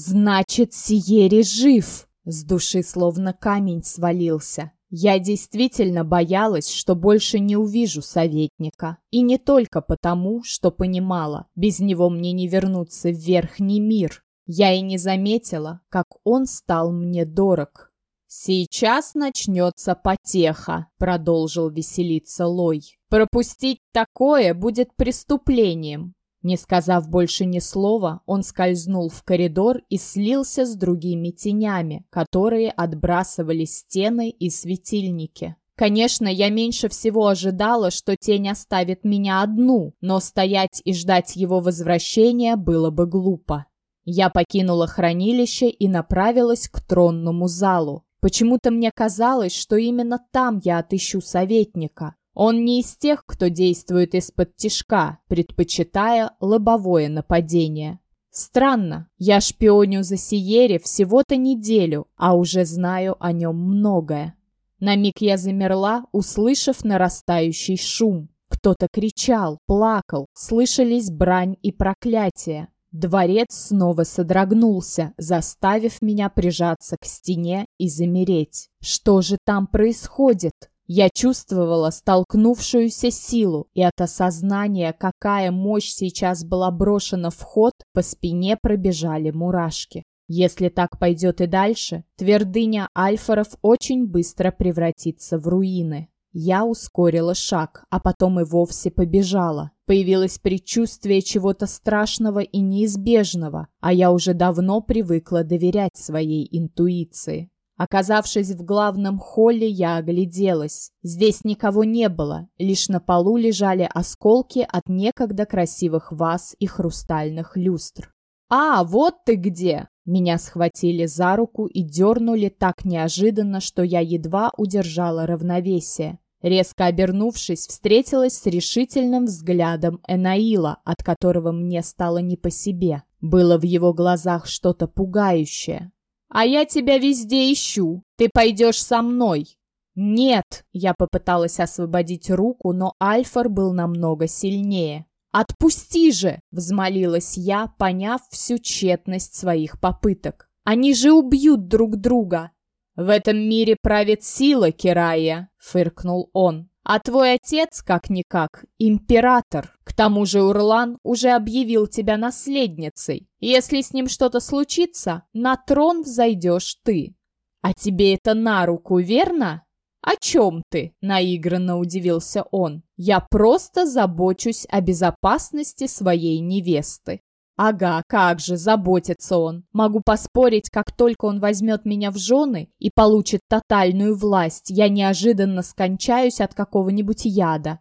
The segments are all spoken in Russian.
Значит, Сиери жив! С души словно камень свалился. Я действительно боялась, что больше не увижу советника. И не только потому, что понимала, без него мне не вернуться в верхний мир. Я и не заметила, как он стал мне дорог. «Сейчас начнется потеха», — продолжил веселиться Лой. «Пропустить такое будет преступлением. Не сказав больше ни слова, он скользнул в коридор и слился с другими тенями, которые отбрасывали стены и светильники. Конечно, я меньше всего ожидала, что тень оставит меня одну, но стоять и ждать его возвращения было бы глупо. Я покинула хранилище и направилась к тронному залу. Почему-то мне казалось, что именно там я отыщу советника. Он не из тех, кто действует из-под тишка, предпочитая лобовое нападение. Странно, я шпионю за Сиере всего-то неделю, а уже знаю о нем многое. На миг я замерла, услышав нарастающий шум. Кто-то кричал, плакал, слышались брань и проклятия. Дворец снова содрогнулся, заставив меня прижаться к стене и замереть. Что же там происходит? Я чувствовала столкнувшуюся силу, и от осознания, какая мощь сейчас была брошена в ход, по спине пробежали мурашки. Если так пойдет и дальше, твердыня альфоров очень быстро превратится в руины. Я ускорила шаг, а потом и вовсе побежала. Появилось предчувствие чего-то страшного и неизбежного, а я уже давно привыкла доверять своей интуиции. Оказавшись в главном холле, я огляделась. Здесь никого не было, лишь на полу лежали осколки от некогда красивых ваз и хрустальных люстр. «А, вот ты где!» Меня схватили за руку и дернули так неожиданно, что я едва удержала равновесие. Резко обернувшись, встретилась с решительным взглядом Энаила, от которого мне стало не по себе. Было в его глазах что-то пугающее, а я тебя везде ищу. Ты пойдешь со мной. Нет, я попыталась освободить руку, но Альфар был намного сильнее. «Отпусти же!» — взмолилась я, поняв всю тщетность своих попыток. «Они же убьют друг друга!» «В этом мире правит сила, Кирая!» — фыркнул он. А твой отец, как-никак, император. К тому же Урлан уже объявил тебя наследницей. Если с ним что-то случится, на трон взойдешь ты. А тебе это на руку, верно? «О чем ты?» – наигранно удивился он. «Я просто забочусь о безопасности своей невесты». Ага, как же, заботится он. Могу поспорить, как только он возьмет меня в жены и получит тотальную власть, я неожиданно скончаюсь от какого-нибудь яда.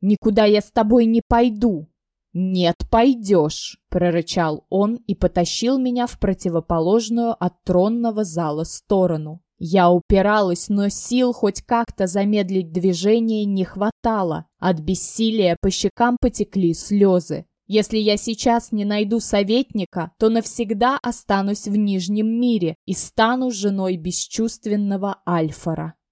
Никуда я с тобой не пойду. Нет, пойдешь, прорычал он и потащил меня в противоположную от тронного зала сторону. Я упиралась, но сил хоть как-то замедлить движение не хватало. От бессилия по щекам потекли слезы. Если я сейчас не найду советника, то навсегда останусь в Нижнем мире и стану женой бесчувственного Альфара.